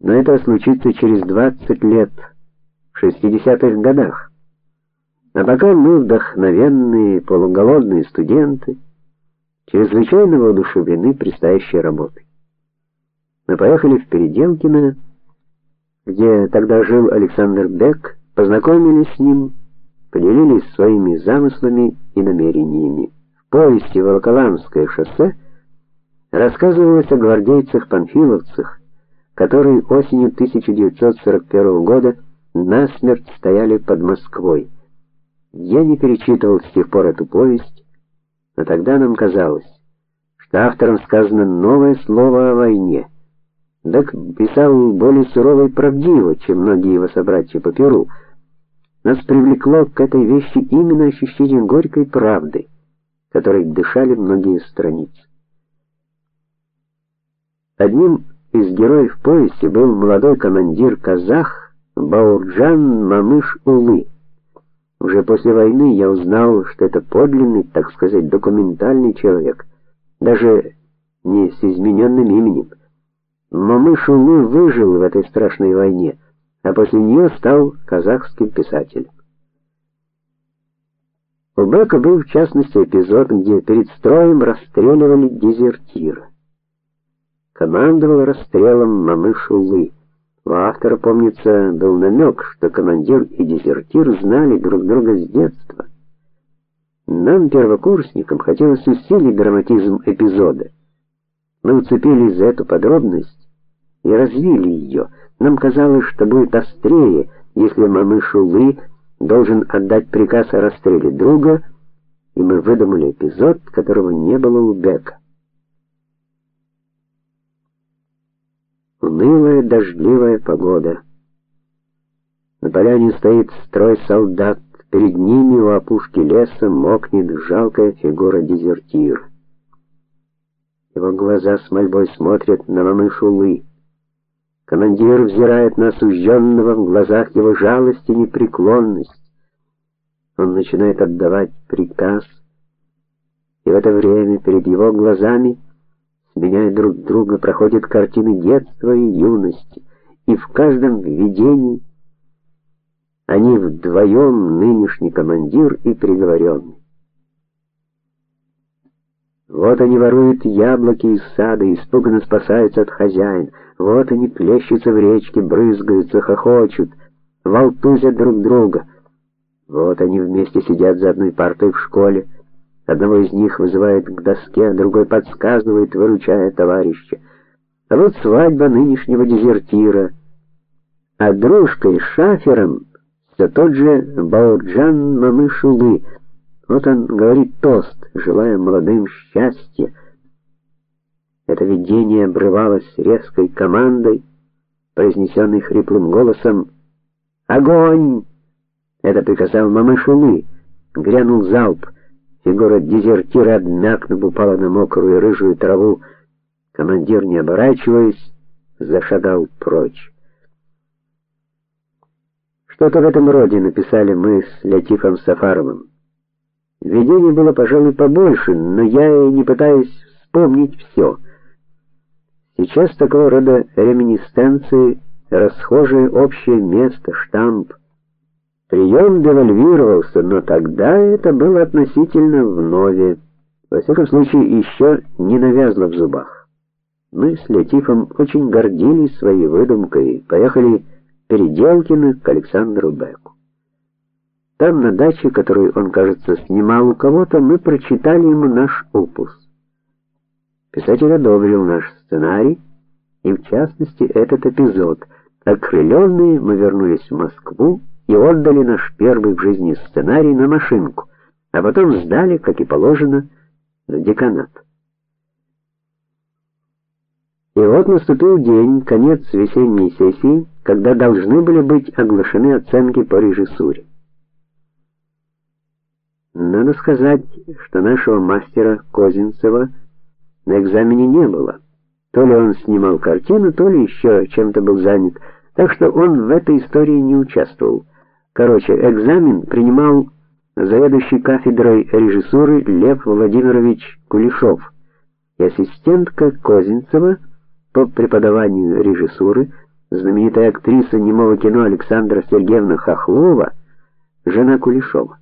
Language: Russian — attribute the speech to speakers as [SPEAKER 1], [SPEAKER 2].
[SPEAKER 1] Но это случится через 20 лет, в 60-х годах. А пока мы вдохновенные, полуголодные студенты, чрезвычайно воодушевлены предстоящей работой. Мы поехали в Переделкино, где тогда жил Александр Бек, познакомились с ним, поделились своими замыслами и намерениями. В повести Волоколамское шоссе рассказывалось о гвардейцах-панфиловцах, которые осенью 1941 года насмерть стояли под Москвой. Я не перечитывал с тех пор эту повесть, но тогда нам казалось, что автором сказано новое слово о войне. Дак писал более сурово и правдиво, чем многие его собратья по перу. Нас привлекло к этой вещи именно ощущение горькой правды, которой дышали многие страницы. Одним из героев повести был молодой командир казах Баурджан Мамыш-Улы. Уже после войны я узнал, что это подлинный, так сказать, документальный человек, даже не с измененным именем. Мамыш-Улы выжил в этой страшной войне, а после нее стал казахским писателем. У Бека был в частности эпизод, где перед строем расстреливали дезертира командовал расстрелом Мамышулы. У автора, помнится, был намек, что командир и дезертир знали друг друга с детства. Нам, первокурсникам, хотелось усилить драматизм эпизода. Мы уцепились за эту подробность и развили ее. Нам казалось, что будет острее, если Мамышулы должен отдать приказ о расстреле друга, и мы выдумали эпизод, которого не было у Бека. Унылая дождливая погода. На поляне стоит строй солдат, перед ними у опушки леса мокнет жалкая фигура дезертира. Его глаза с мольбой смотрят на Мамышулы. Командир взирает на осужденного, в глазах его жалость и непреклонность. Он начинает отдавать приказ, и в это время перед его глазами сменяя друг друга, проходят картины детства и юности, и в каждом видении они вдвоем нынешний командир и приговоренный. Вот они воруют яблоки из сада, испуганно спасаются от хозяина. Вот они плещутся в речке, брызгаются, хохочут, волтузят друг друга. Вот они вместе сидят за одной партой в школе, Одного из них вызывает к доске, другой подсказывает, выручая товарища. А вот свадьба нынешнего дезертира. А дружкой шафером все тот же Баурджан Мамышулы. Вот он говорит тост, желая молодым счастья. Это видение обрывалось резкой командой, произнесенной хриплым голосом: "Огонь!" Это приказал Мамышулы. Грянул залп. Фигура дезертира, обмякнув, упала на мокрую рыжую траву. Командир, не оборачиваясь, зашагал прочь. Что-то в этом роде написали мы с Лятифом Сафаровым. Видений было, пожалуй, побольше, но я и не пытаюсь вспомнить все. Сейчас такого рода реминисценции расхожее общее место, штамп Прием девальвировался, но тогда это было относительно вновь. Во всяком случае, еще не навязло в зубах. Мы с Летифом очень гордились своей выдумкой, поехали в Переделкино к Александру Беку. Там на даче, которую он, кажется, снимал у кого-то, мы прочитали ему наш опус. Писатель одобрил наш сценарий, и в частности этот эпизод. Окрыленные мы вернулись в Москву и отдали наш первый в жизни сценарий на машинку, а потом сдали, как и положено, в деканат. И вот наступил день, конец весенней сессии, когда должны были быть оглашены оценки по режиссуре. Надо сказать, что нашего мастера Козинцева на экзамене не было. То ли он снимал картину, то ли еще чем-то был занят, так что он в этой истории не участвовал. Короче, экзамен принимал заведующий кафедрой режиссуры Лев Владимирович Кулешов и ассистентка Козинцева по преподаванию режиссуры знаменитая актриса немого кино Александра Сергеевна Хохлова, жена Кулешова.